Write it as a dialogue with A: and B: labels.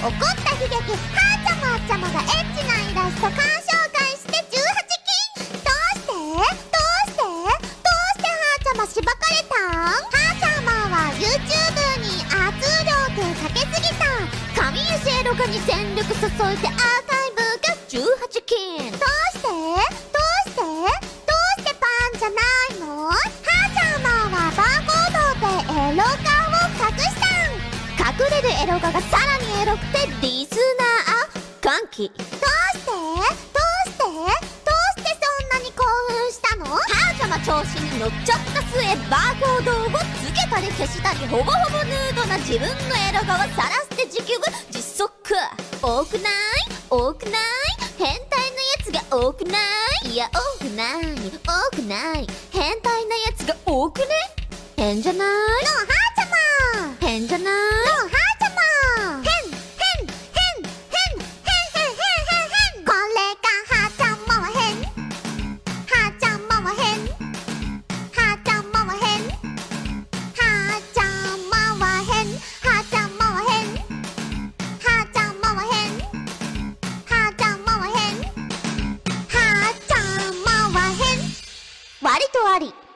A: 怒った悲劇ハーチャマーちゃまがエッチなイラスト鑑賞会して18禁どうしてどうして？どうしてハーチャマしばかれた？んハーちゃまは YouTube に圧力かけすぎた。神湯シエロガに全力注いでアるエロ画がさらにエロくてリスナー。歓喜。どうして？どうして？どうしてそんなに興奮したの？はーちゃま調子に乗っちゃった末バーコードをつけたり消したりほぼほぼヌードな自分のエロ画をさらして自給実測多くない？多くない？変態なやつが多くないいや多くない。多くない？変態なやつが多くね？変じゃない？のありとあり。